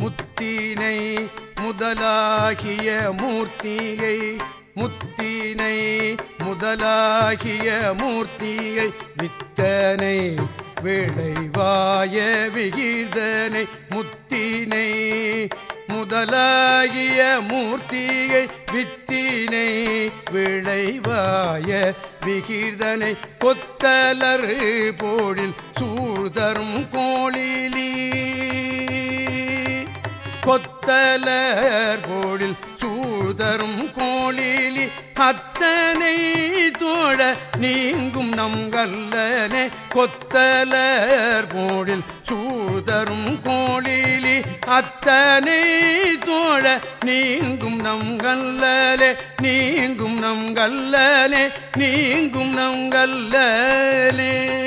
முத்தினை முதலாகிய மூர்த்தியை முத்தினை முதலாகிய மூர்த்தியை வித்தனை விளைவாய விகிர்தனை முத்தினை முதலாகிய மூர்த்தியை வித்தினை விளைவாய விகிர்தனை கொத்தலர் போழில் சூழ்தரும் கோழி கொத்தலர் போழில் சூழ்தரும் கோழிலி அத்தனை தோழ நீங்கும் நம் கல்லனே. கொத்தலர் போழில் சூழ்தரும் கோழிலி அத்தனை தோழ நீங்கும் நம் கல்லலே. நீங்கும் நம் கல்லலே. நீங்கும் நம் கல்லலே.